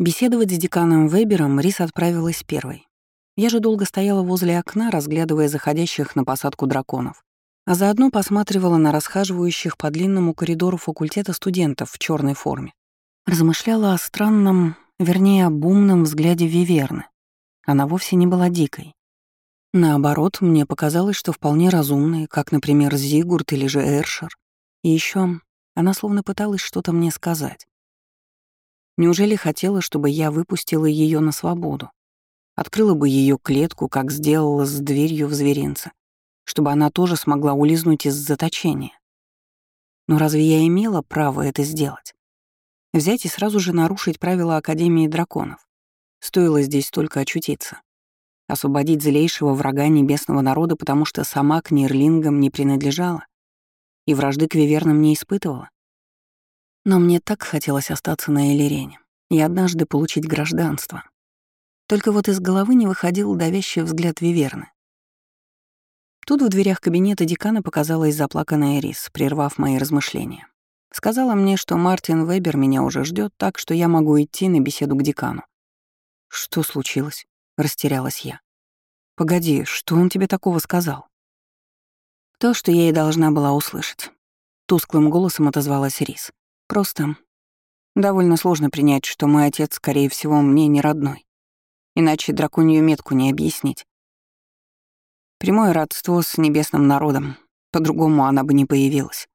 Беседовать с деканом Вебером Рис отправилась первой. Я же долго стояла возле окна, разглядывая заходящих на посадку драконов, а заодно посматривала на расхаживающих по длинному коридору факультета студентов в черной форме. Размышляла о странном, вернее, об умном взгляде Виверны. Она вовсе не была дикой. Наоборот, мне показалось, что вполне разумные, как, например, Зигурд или же Эршер. И еще она словно пыталась что-то мне сказать. Неужели хотела, чтобы я выпустила ее на свободу? Открыла бы ее клетку, как сделала с дверью в зверинце, чтобы она тоже смогла улизнуть из заточения. Но разве я имела право это сделать? Взять и сразу же нарушить правила Академии драконов. Стоило здесь только очутиться. Освободить злейшего врага небесного народа, потому что сама к Нирлингам не принадлежала и вражды к Вивернам не испытывала. Но мне так хотелось остаться на Элирене и однажды получить гражданство. Только вот из головы не выходил давящий взгляд Виверны. Тут в дверях кабинета декана показалась заплаканная Рис, прервав мои размышления. Сказала мне, что Мартин Вебер меня уже ждет, так что я могу идти на беседу к декану. «Что случилось?» — растерялась я. «Погоди, что он тебе такого сказал?» То, что я и должна была услышать. Тусклым голосом отозвалась Рис. Просто довольно сложно принять, что мой отец, скорее всего, мне не родной. Иначе драконью метку не объяснить. Прямое родство с небесным народом. По-другому она бы не появилась.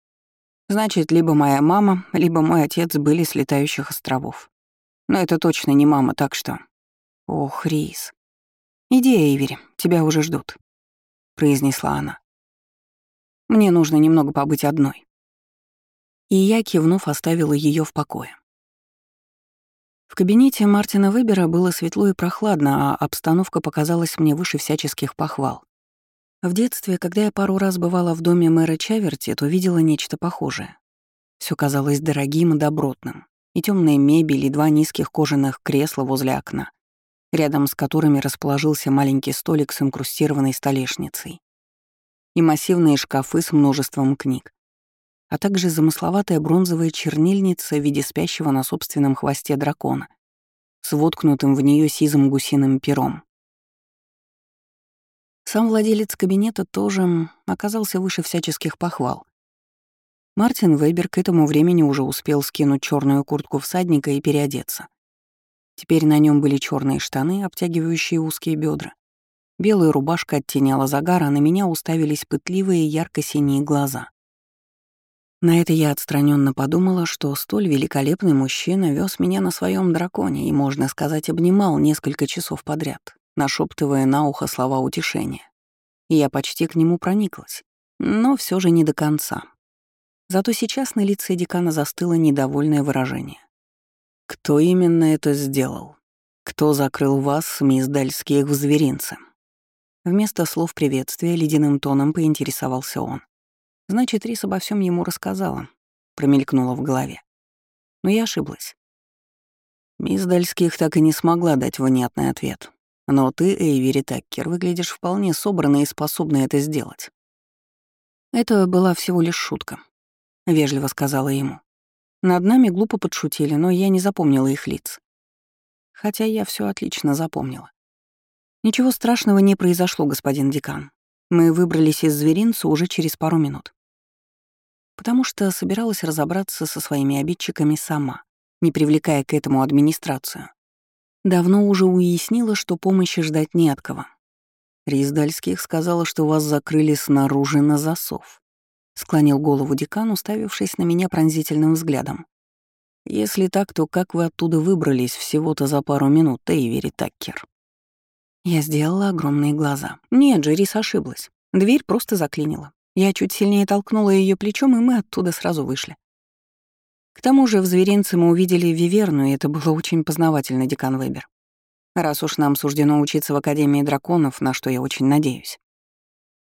Значит, либо моя мама, либо мой отец были с летающих островов. Но это точно не мама, так что... Ох, Рис. Иди, Эйвери, тебя уже ждут, — произнесла она. Мне нужно немного побыть одной и я, кивнув, оставила ее в покое. В кабинете Мартина Выбера было светло и прохладно, а обстановка показалась мне выше всяческих похвал. В детстве, когда я пару раз бывала в доме мэра Чаверти, то видела нечто похожее. Все казалось дорогим и добротным, и темная мебель, и два низких кожаных кресла возле окна, рядом с которыми расположился маленький столик с инкрустированной столешницей, и массивные шкафы с множеством книг а также замысловатая бронзовая чернильница в виде спящего на собственном хвосте дракона с воткнутым в нее сизым гусиным пером. Сам владелец кабинета тоже оказался выше всяческих похвал. Мартин Вебер к этому времени уже успел скинуть черную куртку всадника и переодеться. Теперь на нем были черные штаны, обтягивающие узкие бедра. Белая рубашка оттеняла загар, а на меня уставились пытливые ярко-синие глаза. На это я отстраненно подумала, что столь великолепный мужчина вез меня на своем драконе и, можно сказать, обнимал несколько часов подряд, нашептывая на ухо слова утешения. И я почти к нему прониклась, но все же не до конца. Зато сейчас на лице декана застыло недовольное выражение. «Кто именно это сделал? Кто закрыл вас, мисс Дальских, в зверинце?» Вместо слов приветствия ледяным тоном поинтересовался он. Значит, Рис обо всем ему рассказала, промелькнула в голове. Но я ошиблась. Мисс Дальских так и не смогла дать внятный ответ. Но ты, Эйвери Таккер, выглядишь вполне собранной и способной это сделать. Это была всего лишь шутка, — вежливо сказала ему. Над нами глупо подшутили, но я не запомнила их лиц. Хотя я все отлично запомнила. Ничего страшного не произошло, господин декан. Мы выбрались из зверинца уже через пару минут потому что собиралась разобраться со своими обидчиками сама, не привлекая к этому администрацию. Давно уже уяснила, что помощи ждать не от кого. Риздальских сказала, что вас закрыли снаружи на засов. Склонил голову декан, уставившись на меня пронзительным взглядом. Если так, то как вы оттуда выбрались всего-то за пару минут, Эйвери Таккер? Я сделала огромные глаза. Нет, Джерис ошиблась. Дверь просто заклинила. Я чуть сильнее толкнула ее плечом, и мы оттуда сразу вышли. К тому же в зверинце мы увидели Виверну, и это было очень познавательно, декан Вебер. Раз уж нам суждено учиться в Академии драконов, на что я очень надеюсь.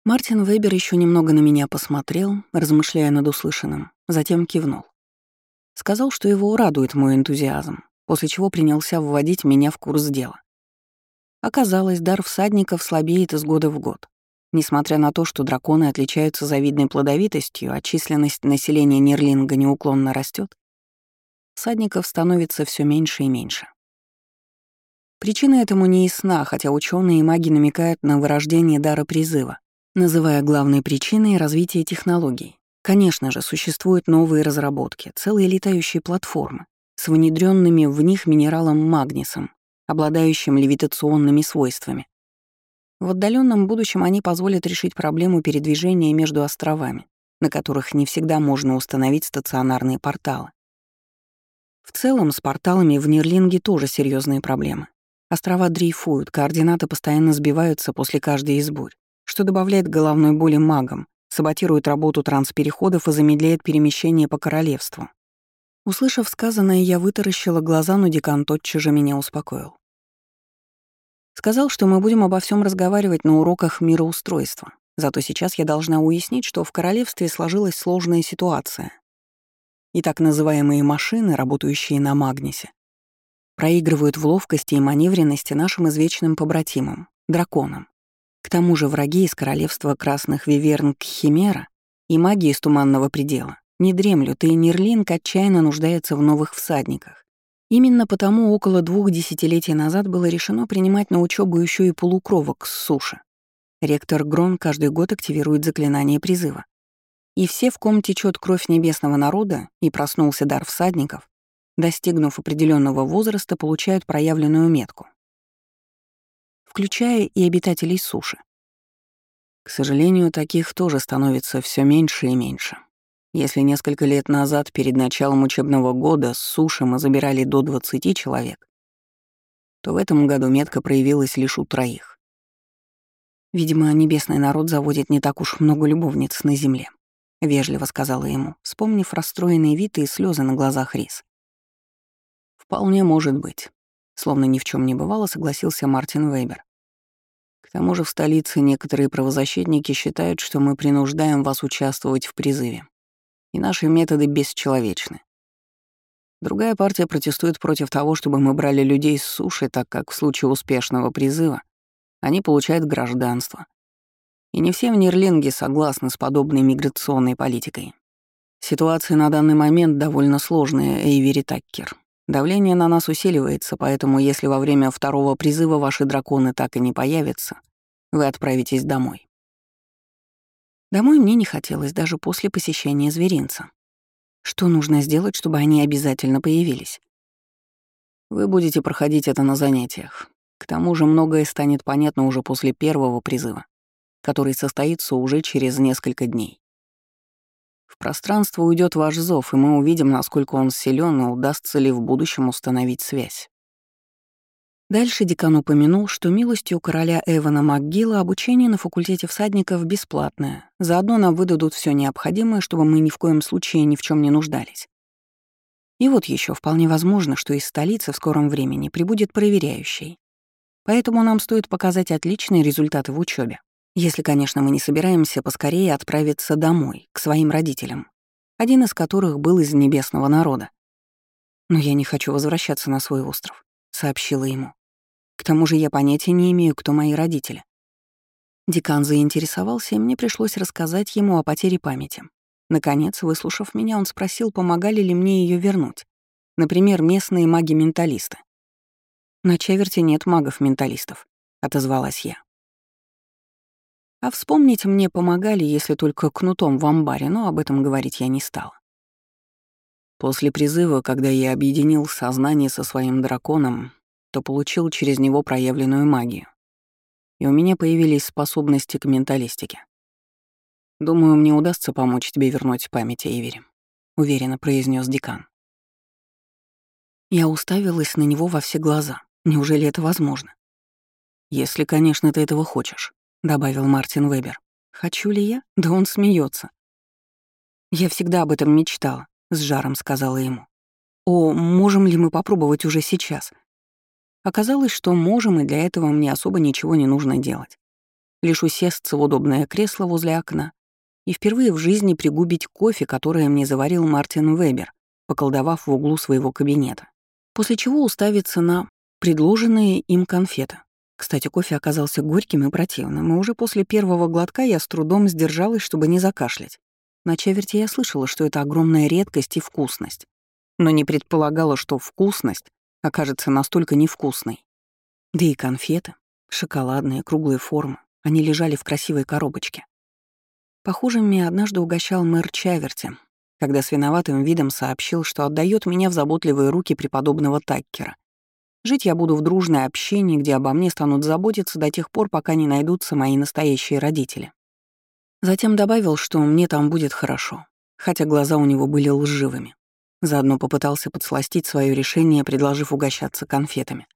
Мартин Вебер еще немного на меня посмотрел, размышляя над услышанным, затем кивнул. Сказал, что его радует мой энтузиазм, после чего принялся вводить меня в курс дела. Оказалось, дар всадников слабеет из года в год. Несмотря на то, что драконы отличаются завидной плодовитостью, а численность населения Нерлинга неуклонно растет, всадников становится все меньше и меньше. Причина этому не ясна, хотя ученые и маги намекают на вырождение дара призыва, называя главной причиной развитие технологий. Конечно же, существуют новые разработки, целые летающие платформы с внедренными в них минералом магнисом, обладающим левитационными свойствами. В отдаленном будущем они позволят решить проблему передвижения между островами, на которых не всегда можно установить стационарные порталы. В целом, с порталами в Нерлинге тоже серьезные проблемы. Острова дрейфуют, координаты постоянно сбиваются после каждой из бурь, что добавляет головной боли магам, саботирует работу транспереходов и замедляет перемещение по королевству. Услышав сказанное, я вытаращила глаза, но декан тотчас же меня успокоил. Сказал, что мы будем обо всем разговаривать на уроках мироустройства. Зато сейчас я должна уяснить, что в королевстве сложилась сложная ситуация. И так называемые машины, работающие на Магнисе, проигрывают в ловкости и маневренности нашим извечным побратимам — драконам. К тому же враги из королевства красных виверн Кхимера и маги из Туманного предела не дремлют, и Нерлинг отчаянно нуждается в новых всадниках. Именно потому около двух десятилетий назад было решено принимать на учебу еще и полукровок с суши. Ректор Грон каждый год активирует заклинание призыва. И все, в ком течет кровь небесного народа и проснулся дар всадников, достигнув определенного возраста, получают проявленную метку. Включая и обитателей суши. К сожалению, таких тоже становится все меньше и меньше. Если несколько лет назад, перед началом учебного года, с суши мы забирали до 20 человек, то в этом году метка проявилась лишь у троих. «Видимо, небесный народ заводит не так уж много любовниц на земле», — вежливо сказала ему, вспомнив расстроенные вид и слезы на глазах Рис. «Вполне может быть», — словно ни в чем не бывало, согласился Мартин Вейбер. «К тому же в столице некоторые правозащитники считают, что мы принуждаем вас участвовать в призыве и наши методы бесчеловечны. Другая партия протестует против того, чтобы мы брали людей с суши, так как в случае успешного призыва они получают гражданство. И не все в Нерлинге согласны с подобной миграционной политикой. Ситуация на данный момент довольно сложная, Эйвери Таккер. Давление на нас усиливается, поэтому если во время второго призыва ваши драконы так и не появятся, вы отправитесь домой. Домой мне не хотелось даже после посещения зверинца. Что нужно сделать, чтобы они обязательно появились? Вы будете проходить это на занятиях. К тому же многое станет понятно уже после первого призыва, который состоится уже через несколько дней. В пространство уйдет ваш зов, и мы увидим, насколько он силен и удастся ли в будущем установить связь. Дальше декан упомянул, что милостью короля Эвана МакГилла обучение на факультете всадников бесплатное. Заодно нам выдадут все необходимое, чтобы мы ни в коем случае ни в чем не нуждались. И вот еще вполне возможно, что из столицы в скором времени прибудет проверяющий. Поэтому нам стоит показать отличные результаты в учебе, Если, конечно, мы не собираемся поскорее отправиться домой, к своим родителям, один из которых был из небесного народа. Но я не хочу возвращаться на свой остров, сообщила ему. К тому же я понятия не имею, кто мои родители. Декан заинтересовался, и мне пришлось рассказать ему о потере памяти. Наконец, выслушав меня, он спросил, помогали ли мне ее вернуть. Например, местные маги-менталисты. «На Чеверте нет магов-менталистов», — отозвалась я. А вспомнить мне помогали, если только кнутом в амбаре, но об этом говорить я не стала. После призыва, когда я объединил сознание со своим драконом, то получил через него проявленную магию. И у меня появились способности к менталистике. Думаю, мне удастся помочь тебе вернуть память о Эвере, уверенно произнес декан. Я уставилась на него во все глаза. Неужели это возможно? Если, конечно, ты этого хочешь, добавил Мартин Вебер. Хочу ли я? Да он смеется. Я всегда об этом мечтала, с жаром сказала ему. О, можем ли мы попробовать уже сейчас? Оказалось, что можем, и для этого мне особо ничего не нужно делать. Лишь усесться в удобное кресло возле окна и впервые в жизни пригубить кофе, которое мне заварил Мартин Вебер, поколдовав в углу своего кабинета. После чего уставиться на предложенные им конфеты. Кстати, кофе оказался горьким и противным, и уже после первого глотка я с трудом сдержалась, чтобы не закашлять. На чаверти я слышала, что это огромная редкость и вкусность, но не предполагала, что вкусность окажется настолько невкусной. Да и конфеты, шоколадные, круглые формы, они лежали в красивой коробочке. Похожими однажды угощал мэр Чаверти, когда с виноватым видом сообщил, что отдает меня в заботливые руки преподобного Таккера. Жить я буду в дружной общине, где обо мне станут заботиться до тех пор, пока не найдутся мои настоящие родители. Затем добавил, что мне там будет хорошо, хотя глаза у него были лживыми. Заодно попытался подсластить свое решение, предложив угощаться конфетами.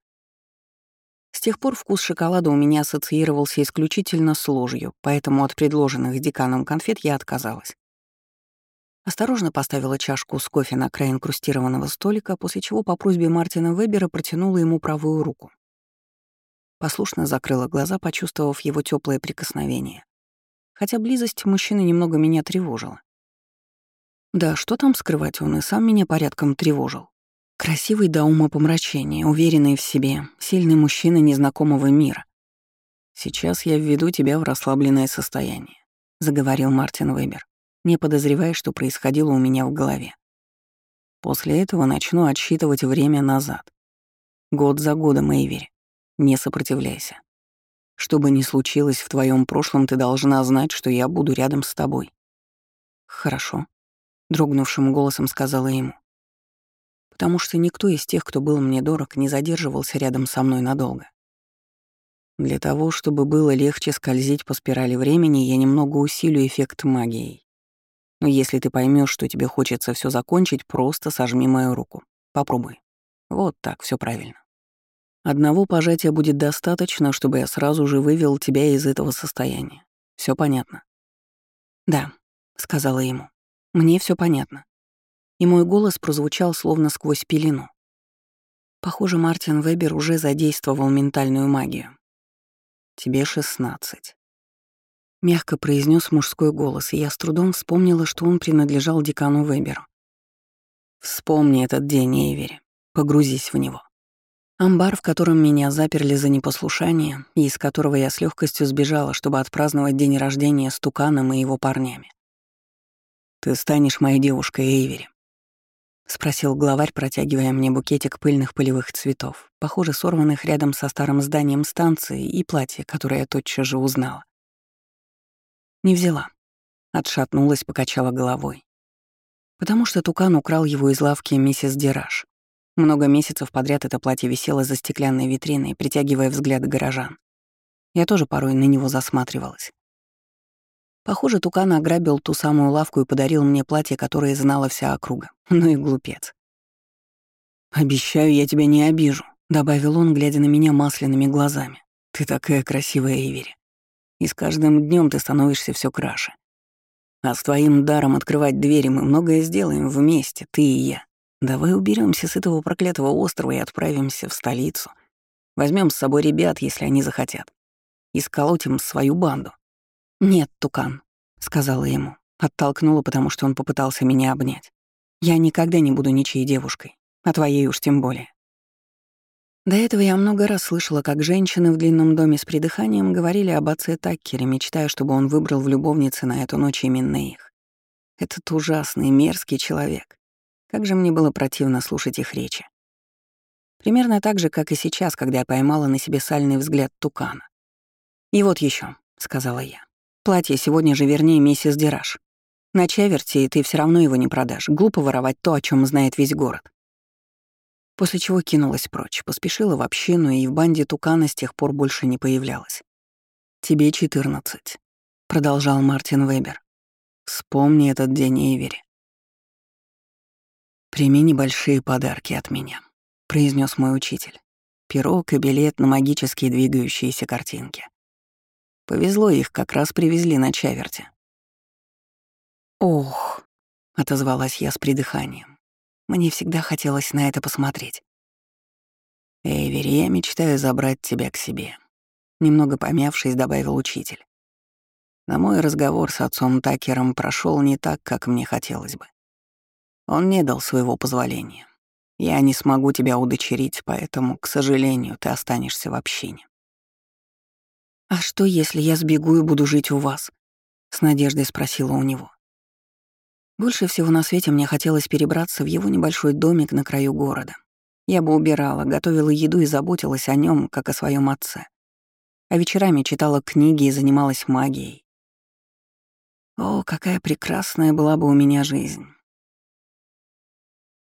С тех пор вкус шоколада у меня ассоциировался исключительно с ложью, поэтому от предложенных деканом конфет я отказалась. Осторожно поставила чашку с кофе на край инкрустированного столика, после чего по просьбе Мартина Вебера протянула ему правую руку. Послушно закрыла глаза, почувствовав его теплое прикосновение. Хотя близость мужчины немного меня тревожила. Да, что там скрывать, он и сам меня порядком тревожил. Красивый до ума помрачения, уверенный в себе, сильный мужчина незнакомого мира. «Сейчас я введу тебя в расслабленное состояние», — заговорил Мартин Вебер не подозревая, что происходило у меня в голове. После этого начну отсчитывать время назад. Год за годом, Эйвери. Не сопротивляйся. Что бы ни случилось в твоем прошлом, ты должна знать, что я буду рядом с тобой. Хорошо, дрогнувшим голосом сказала ему. Потому что никто из тех, кто был мне дорог, не задерживался рядом со мной надолго. Для того, чтобы было легче скользить по спирали времени, я немного усилю эффект магией. Но если ты поймешь, что тебе хочется все закончить, просто сожми мою руку. Попробуй. Вот так, все правильно. Одного пожатия будет достаточно, чтобы я сразу же вывел тебя из этого состояния. Все понятно? Да, сказала ему. Мне все понятно. И мой голос прозвучал словно сквозь пелену. Похоже, Мартин Вебер уже задействовал ментальную магию. Тебе шестнадцать. Мягко произнес мужской голос, и я с трудом вспомнила, что он принадлежал декану Веберу. «Вспомни этот день, Эйвери. Погрузись в него. Амбар, в котором меня заперли за непослушание, и из которого я с легкостью сбежала, чтобы отпраздновать день рождения с Туканом и его парнями. «Ты станешь моей девушкой, Эйвери», — спросил главарь, протягивая мне букетик пыльных полевых цветов, похоже, сорванных рядом со старым зданием станции и платье, которое я тотчас же узнала. Не взяла. Отшатнулась, покачала головой. Потому что Тукан украл его из лавки миссис Дираж. Много месяцев подряд это платье висело за стеклянной витриной, притягивая взгляды горожан. Я тоже порой на него засматривалась. Похоже, Тукан ограбил ту самую лавку и подарил мне платье, которое знала вся округа. Ну и глупец. «Обещаю, я тебя не обижу», — добавил он, глядя на меня масляными глазами. «Ты такая красивая, Эйвери и с каждым днем ты становишься все краше. А с твоим даром открывать двери мы многое сделаем вместе, ты и я. Давай уберемся с этого проклятого острова и отправимся в столицу. Возьмем с собой ребят, если они захотят, и сколотим свою банду. Нет, Тукан, сказала ему, оттолкнула, потому что он попытался меня обнять. Я никогда не буду ничьей девушкой, а твоей уж тем более. До этого я много раз слышала, как женщины в длинном доме с придыханием говорили об отце Таккере, мечтая, чтобы он выбрал в любовнице на эту ночь именно их. Этот ужасный, мерзкий человек. Как же мне было противно слушать их речи. Примерно так же, как и сейчас, когда я поймала на себе сальный взгляд Тукана. «И вот еще, сказала я. «Платье сегодня же вернее миссис Дираж. На чаверти ты все равно его не продашь. Глупо воровать то, о чем знает весь город. После чего кинулась прочь, поспешила в общину и в банде Тукана с тех пор больше не появлялась. «Тебе четырнадцать», — продолжал Мартин Вебер. «Вспомни этот день, Эйвери». «Прими небольшие подарки от меня», — произнес мой учитель. Пирог и билет на магические двигающиеся картинки. Повезло их, как раз привезли на чаверте. «Ох», — отозвалась я с придыханием. Мне всегда хотелось на это посмотреть. «Эйвери, я мечтаю забрать тебя к себе», — немного помявшись, добавил учитель. На мой разговор с отцом Такером прошел не так, как мне хотелось бы. Он не дал своего позволения. Я не смогу тебя удочерить, поэтому, к сожалению, ты останешься в общине. «А что, если я сбегу и буду жить у вас?» — с надеждой спросила у него. Больше всего на свете мне хотелось перебраться в его небольшой домик на краю города. Я бы убирала, готовила еду и заботилась о нем, как о своем отце. А вечерами читала книги и занималась магией. О, какая прекрасная была бы у меня жизнь.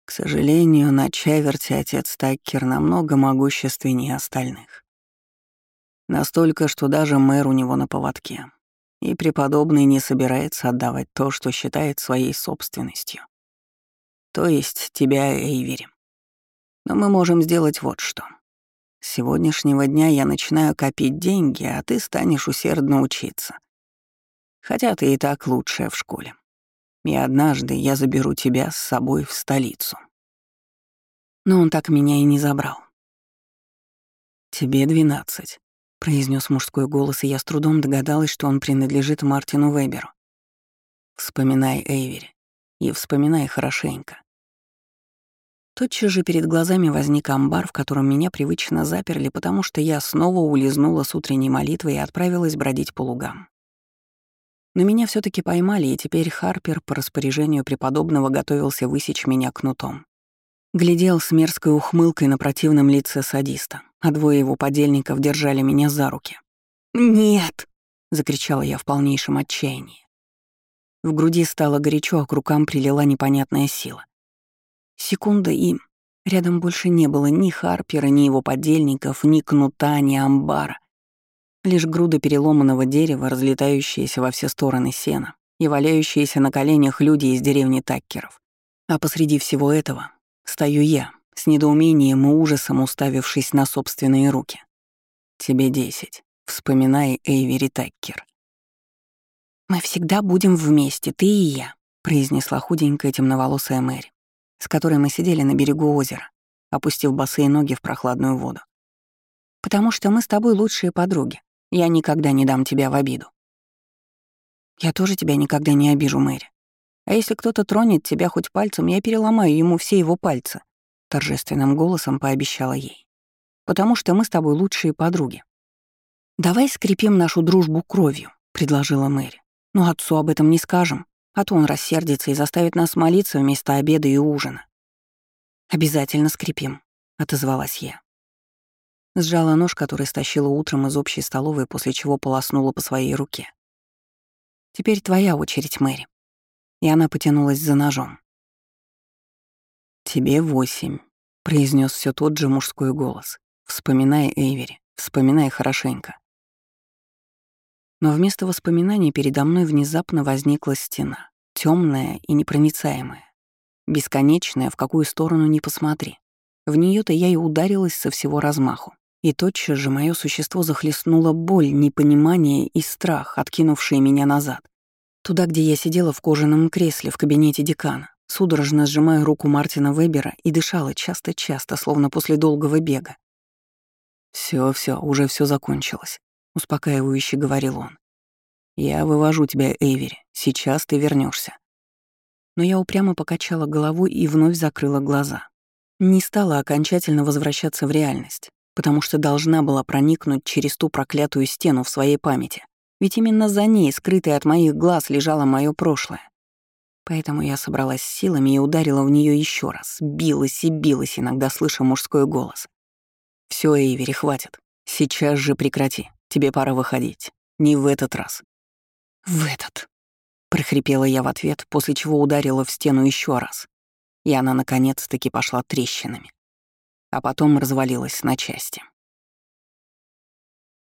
К сожалению, на Чаверте отец Таккер намного могущественнее остальных. Настолько, что даже мэр у него на поводке. И преподобный не собирается отдавать то, что считает своей собственностью. То есть тебя, Эйвери. Но мы можем сделать вот что. С сегодняшнего дня я начинаю копить деньги, а ты станешь усердно учиться. Хотя ты и так лучшая в школе и однажды я заберу тебя с собой в столицу. Но он так меня и не забрал. «Тебе двенадцать», — произнес мужской голос, и я с трудом догадалась, что он принадлежит Мартину Веберу. «Вспоминай, Эйвери, и вспоминай хорошенько». Тотчас же перед глазами возник амбар, в котором меня привычно заперли, потому что я снова улизнула с утренней молитвы и отправилась бродить по лугам. Но меня все таки поймали, и теперь Харпер по распоряжению преподобного готовился высечь меня кнутом. Глядел с мерзкой ухмылкой на противном лице садиста, а двое его подельников держали меня за руки. «Нет!» — закричала я в полнейшем отчаянии. В груди стало горячо, а к рукам прилила непонятная сила. Секунда и... Рядом больше не было ни Харпера, ни его подельников, ни кнута, ни амбара. Лишь груда переломанного дерева, разлетающиеся во все стороны сена и валяющиеся на коленях люди из деревни Таккеров. А посреди всего этого стою я, с недоумением и ужасом уставившись на собственные руки. «Тебе десять. Вспоминай Эйвери Таккер». «Мы всегда будем вместе, ты и я», — произнесла худенькая темноволосая Мэри, с которой мы сидели на берегу озера, опустив босые ноги в прохладную воду. «Потому что мы с тобой лучшие подруги, я никогда не дам тебя в обиду. Я тоже тебя никогда не обижу, Мэри. А если кто-то тронет тебя хоть пальцем, я переломаю ему все его пальцы, торжественным голосом пообещала ей. Потому что мы с тобой лучшие подруги. Давай скрепим нашу дружбу кровью, предложила Мэри. Но отцу об этом не скажем, а то он рассердится и заставит нас молиться вместо обеда и ужина. Обязательно скрепим, отозвалась я. Сжала нож, который стащила утром из общей столовой, после чего полоснула по своей руке. «Теперь твоя очередь, Мэри». И она потянулась за ножом. «Тебе восемь», — произнес все тот же мужской голос. «Вспоминай, Эйвери, вспоминай хорошенько». Но вместо воспоминаний передо мной внезапно возникла стена, темная и непроницаемая, бесконечная, в какую сторону ни посмотри. В нее то я и ударилась со всего размаху. И тотчас же мое существо захлестнуло боль, непонимание и страх, откинувшие меня назад. Туда, где я сидела в кожаном кресле в кабинете декана, судорожно сжимая руку Мартина Вебера и дышала часто-часто, словно после долгого бега. Все, все, уже все закончилось», — успокаивающе говорил он. «Я вывожу тебя, Эйвери, сейчас ты вернешься. Но я упрямо покачала головой и вновь закрыла глаза. Не стала окончательно возвращаться в реальность потому что должна была проникнуть через ту проклятую стену в своей памяти. Ведь именно за ней, скрытой от моих глаз, лежало мое прошлое. Поэтому я собралась силами и ударила в нее еще раз, билась и билась, иногда слыша мужской голос. Все, Эйвери, хватит. Сейчас же прекрати. Тебе пора выходить. Не в этот раз. В этот. прохрипела я в ответ, после чего ударила в стену еще раз. И она наконец-таки пошла трещинами а потом развалилась на части.